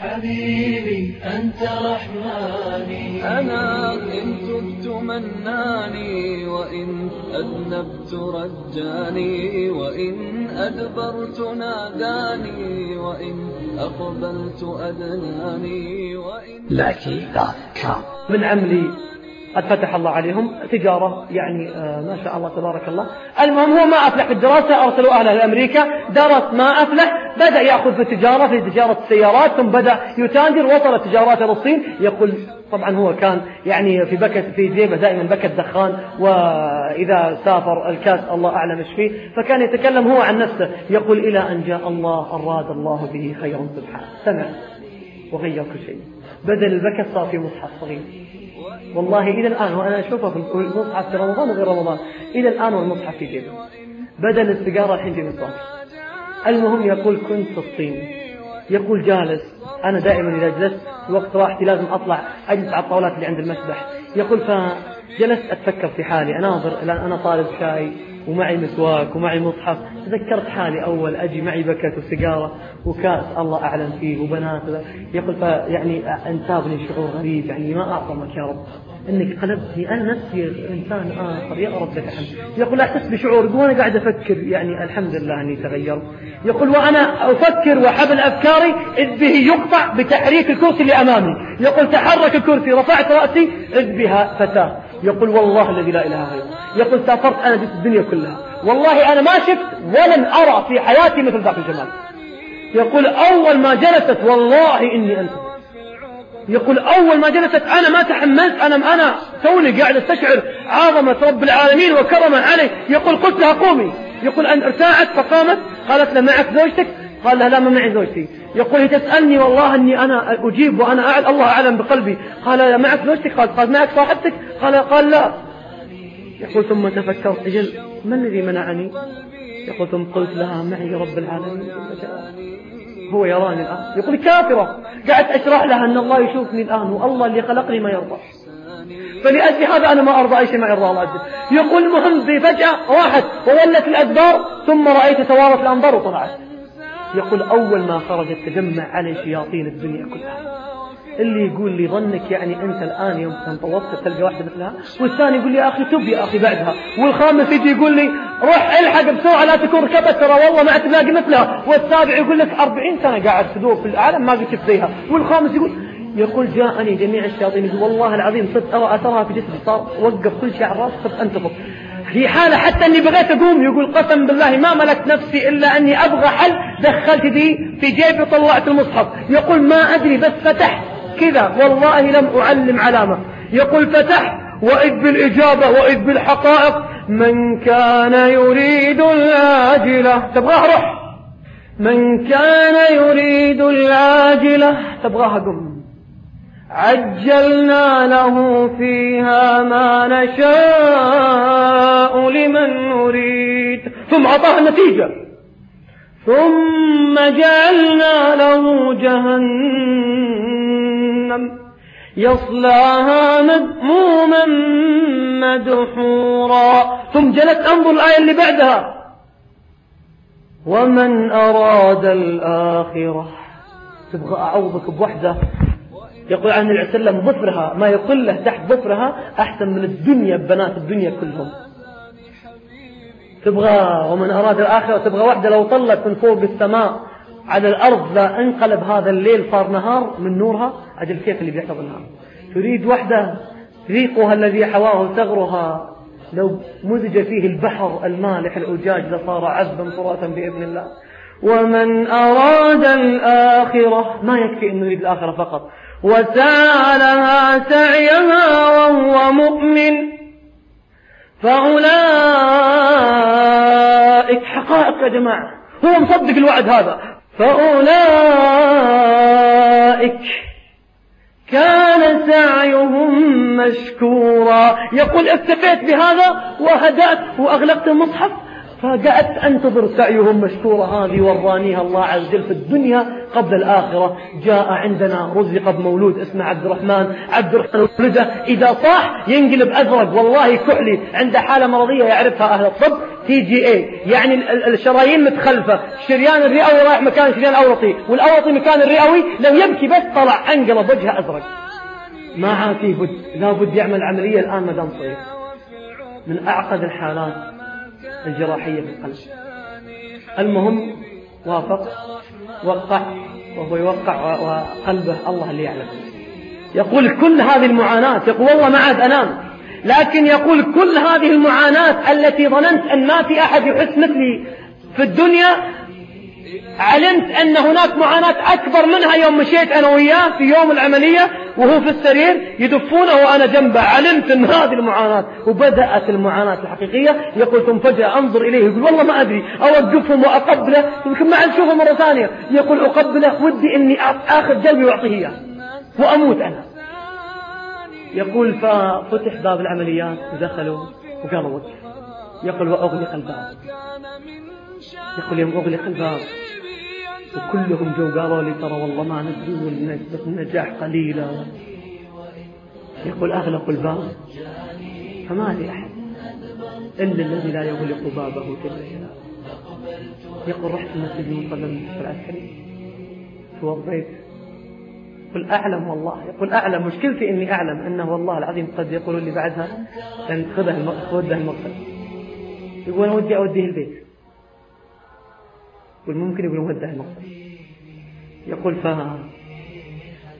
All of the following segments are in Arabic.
حبيبي أنت رحماني. أنا إن تبت مناني وإن أذنبت رجاني وإن أدبرت ناداني وإن أقبلت أدناني وإن لكي كام من عملي قد فتح الله عليهم تجارة يعني آه ما شاء الله تبارك الله. المهم هو ما أفلح في الدراسة أرسلوا أهله لأمريكا درس ما أفلح بدأ يأخذ في التجارة في تجارة السيارات ثم بدأ يتاجر وصل تجارات للصين يقول طبعا هو كان يعني في بكت في جيبه دائما بكت دخان وإذا سافر الكاس الله أعلم إيش فيه. فكان يتكلم هو عن نفسه يقول إلى أن جاء الله أراد الله به خيرا سبحانه. سمع وغير كل شيء. بدل البكت صار في مصحف صغير. والله إلى الآن وأنا أشوفه في المصحف في رمضان وغير رمضان. إلى الآن والمصحف في جيبه. بدل السيجارة الحين في مصحف. المهم يقول كنت في الصين. يقول جالس. أنا دائما إذا جلست وقت راحتي لازم أطلع أجلس على الطاولات اللي عند المسبح. يقول فجلست أتفكر في حالي. أناظر الآن أنا طالب شاي. ومعي مسواك ومعي مصحف. تذكرت حالي أول أجي معي بكت وسيجارة وكأس. الله أعلم فيه وبنات. يقول فيعني انتابني شعور غريب. يعني ما أعظمك يا رب. إنك قلبتني. أنا نفسي إنسان آخر. يا رب لك الحمد. يقول احس بشعور. وأنا قاعد أفكر. يعني الحمد لله إني تغيرت. يقول وأنا أفكر وحبل أفكاري إذ به يقطع بتحريك الكرسي اللي أمامي. يقول تحرك الكرسي رفعت رأسي إذ بها فتاة. يقول والله الذي لا إله غيره يقول سافرت أنا جبت الدنيا كلها. والله أنا ما شفت ولن أرى في حياتي مثل ذاك الجمال. يقول أول ما جلست والله إني أنت. يقول أول ما جلست أنا ما تحملت أنا أنا توني قاعد أستشعر عظمة رب العالمين وكرمه علي. يقول قلت لها قومي. يقول أن ارتاعت فقامت قالت له معك زوجتك. قال لها لا ما معي زوجتي يقول هي تسألني والله أني أنا أجيب وأنا أعلم الله أعلم بقلبي. قال معك زوجتك؟ قال قال معك صاحبتك؟ قال قال لا. يقول ثم تفكرت أجل ما الذي منعني؟ يقول ثم قلت لها معي رب العالمين. هو يراني الآن. يقول كافرة. قاعد أشرح لها أن الله يشوفني الآن والله اللي خلقني ما يرضى. فلأجل هذا أنا ما أرضى أي شيء ما يرضى الله عز يقول المهم فجأة راحت وولت الأدبار ثم رأيت توارت الأنظار وطلعت. يقول أول ما خرجت تجمع علي شياطين الدنيا كلها. اللي يقول لي ظنك يعني أنت الآن يوم توصل تلقى واحدة مثلها؟ والثاني يقول لي يا أخي تب يا أخي بعدها. والخامس يجي يقول لي روح الحق بسرعة لا تكون ركبت ترى والله ما تلاقي مثلها. والسابع يقول لك 40 سنة قاعد تدور في العالم ما قد شفت زيها. والخامس يقول يقول جاءني جميع الشياطين يقول والله العظيم صرت أرى أثرها في جسمي صار وقف كل شيء على الرأس صرت أنتفض في حالة حتى أني بغيت أقوم. يقول قسم بالله ما ملكت نفسي إلا أني أبغى حل. دخلت دي في جيبي وطلعت المصحف. يقول ما أدري بس فتحت. كذا. والله لم أعلم علامة. يقول فتحت. وإذ بالإجابة وإذ بالحقائق. من كان يريد العاجلة. تبغاها روح. من كان يريد العاجلة. تبغاها قم. عجلنا له فيها ما نشاء. ثم أعطاها النتيجة. ثم جعلنا له جهنم يصلاها مذموما مدحورا. ثم جلس أنظر الآية اللي بعدها. ومن أراد الآخرة. تبغى أعوضك بوحدة. يقول عن العسلم ظفرها ما يقول له تحت ظفرها أحسن من الدنيا ببنات الدنيا كلهم. تبغى ومن أراد الآخرة تبغى واحدة لو طلت من فوق السماء على الأرض لا انقلب هذا الليل صار نهار من نورها أجل كيف اللي بيحفظ النهار. تريد وحدة ريقها الذي حواه ثغرها. لو مزج فيه البحر المالح الأجاج لصار عذبا فراتا بإذن الله. ومن أراد الآخرة ما يكفي أنه يريد الآخرة فقط. وسعى لها سعيها وهو مؤمن. فأولئك حقائق يا جماعة هو مصدق الوعد هذا. فأولئك كان سعيهم مشكورا. يقول اكتفيت بهذا وهدأت وأغلقت المصحف؟ فقعدت أنتظر سعيهم مشكورة هذه ورانيها الله عز وجل في الدنيا قبل الآخرة. جاء عندنا رزق بمولود اسمه عبد الرحمن. عبد الرحمن ولده إذا صاح ينقلب أزرق. والله كحلي. عنده حالة مرضية يعرفها أهل الطب. TGA يعني الشرايين متخلفة. الشريان الرئوي رايح مكان الشريان الأورطي والأورطي مكان الرئوي. لو يبكي بس طلع أنقلب وجهه أزرق. ما عاد في بد لابد يعمل عملية الآن مدام صغير من أعقد الحالات. الجراحية في القلب. المهم وافق وقع وهو يوقع وقلبه الله اللي يعلم. يقول كل هذه المعاناة يقول والله ما عاد أنام. لكن يقول كل هذه المعاناة التي ظننت أن ما في أحد يحس مثلي في الدنيا علمت أن هناك معاناة أكبر منها يوم مشيت أنا وياه في يوم العملية وهو في السرير يدفونه وأنا جنبه. علمت أن هذه المعاناة وبدأت المعاناة الحقيقية. يقول ثم فجأة أنظر إليه يقول والله ما أدري أوقفهم وأقبله. يمكن ما أشوفه مرة ثانية. يقول أقبله ودي أني آخذ قلبي وأعطيه إياه وأموت أنا. يقول ففتح باب العمليات ودخلوا وقالوا يقول وأغلق الباب. يقول يوم أغلق الباب. وكلهم جو قالوا لي ترى والله ما نسبة النجاح قليلة يقول أغلقوا الباب. فما في أحد. إلا الذي لا يغلق بابه جل يقول رحت المسجد المصلى المستشفى العسكري توضيت يقول أعلم والله. يقول أعلم. مشكلتي إني أعلم أنه والله العظيم قد يقولون لي بعدها أن خذها خذها المغسل يقول ودي أوديه البيت. يقول ممكن يقول ودها المغسل يقول ف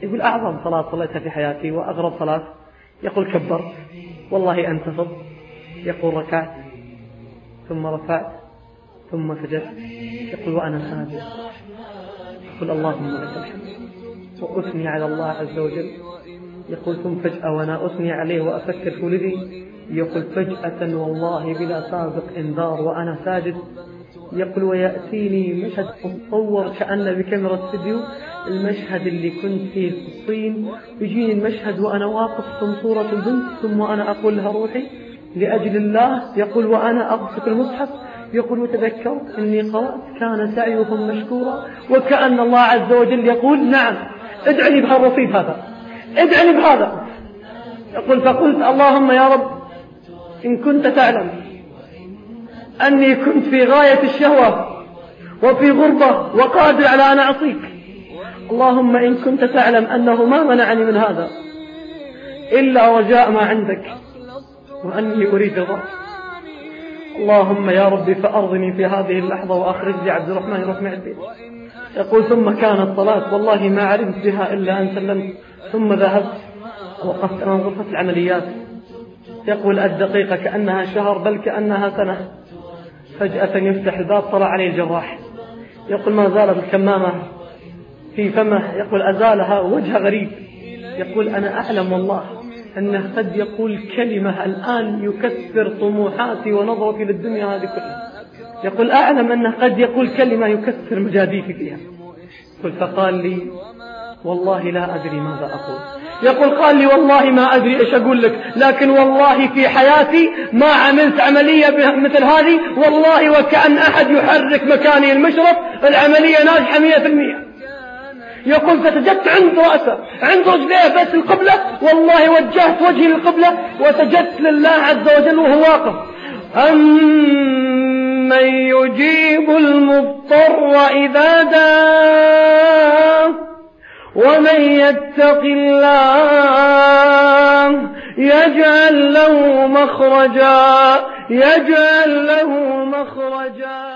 يقول أعظم صلاة صليتها في حياتي وأغرب صلاة يقول كبرت والله أنتفض يقول ركعت ثم رفعت ثم سجدت. يقول وأنا ساجد يقول اللهم لك الحمد. وأثني على الله عز وجل. يقول ثم فجأة وأنا أثني عليه وأفكر في ولدي. يقول فجأة والله بلا سابق إنذار وأنا ساجد. يقول ويأتيني مشهد مصور كأنه بكاميرا استديو المشهد اللي كنت فيه في الصين. يجيني المشهد وأنا واقف ثم صورة البنت ثم وأنا أقول لها روحي. لأجل الله يقول وأنا أغسق المصحف. يقول وتذكرت أني قرأت كان سعيكم مشكورا. وكأن الله عز وجل يقول نعم ادعني بهالرصيد هذا ادعني بهذا. يقول فقلت اللهم يا رب إن كنت تعلم أني كنت في غاية الشهوة وفي غربة وقادر على أن أعصيك اللهم إن كنت تعلم أنه ما منعني من هذا إلا رجاء ما عندك وأني أريد رضاك اللهم يا ربي فأرضني في هذه اللحظة وأخرج لي عبد الرحمن يروح مع البيت يقول ثم كانت صلاة والله ما علمت بها إلا أن سلمت. ثم ذهبت وقفت أمام غرفة العمليات. يقول الدقيقة كأنها شهر بل كأنها سنة. فجأة يفتح الباب طلع عليه الجراح. يقول ما زالت الكمامة في فمه. يقول أزالها وجه غريب. يقول أنا أعلم والله أنه قد يقول كلمة الآن يكسر طموحاتي ونظرتي للدنيا هذه كلها. يقول أعلم أنه قد يقول كلمة يكسر مجاديفي فيها. قل فقال لي والله لا أدري ماذا أقول. يقول قال لي والله ما أدري إيش أقول لك لكن والله في حياتي ما عملت عملية مثل هذه والله وكأن أحد يحرك مكاني المشرف العملية ناجحة مية في المية يقول فسجدت عند رأسه عند رجليه بس القبلة والله وجهت وجهي للقبلة وسجدت لله عز وجل وهو واقف. أمن يجيب المضطر إذا داه ومن يتق الله يجعل له مخرجا يجعل له مخرجا.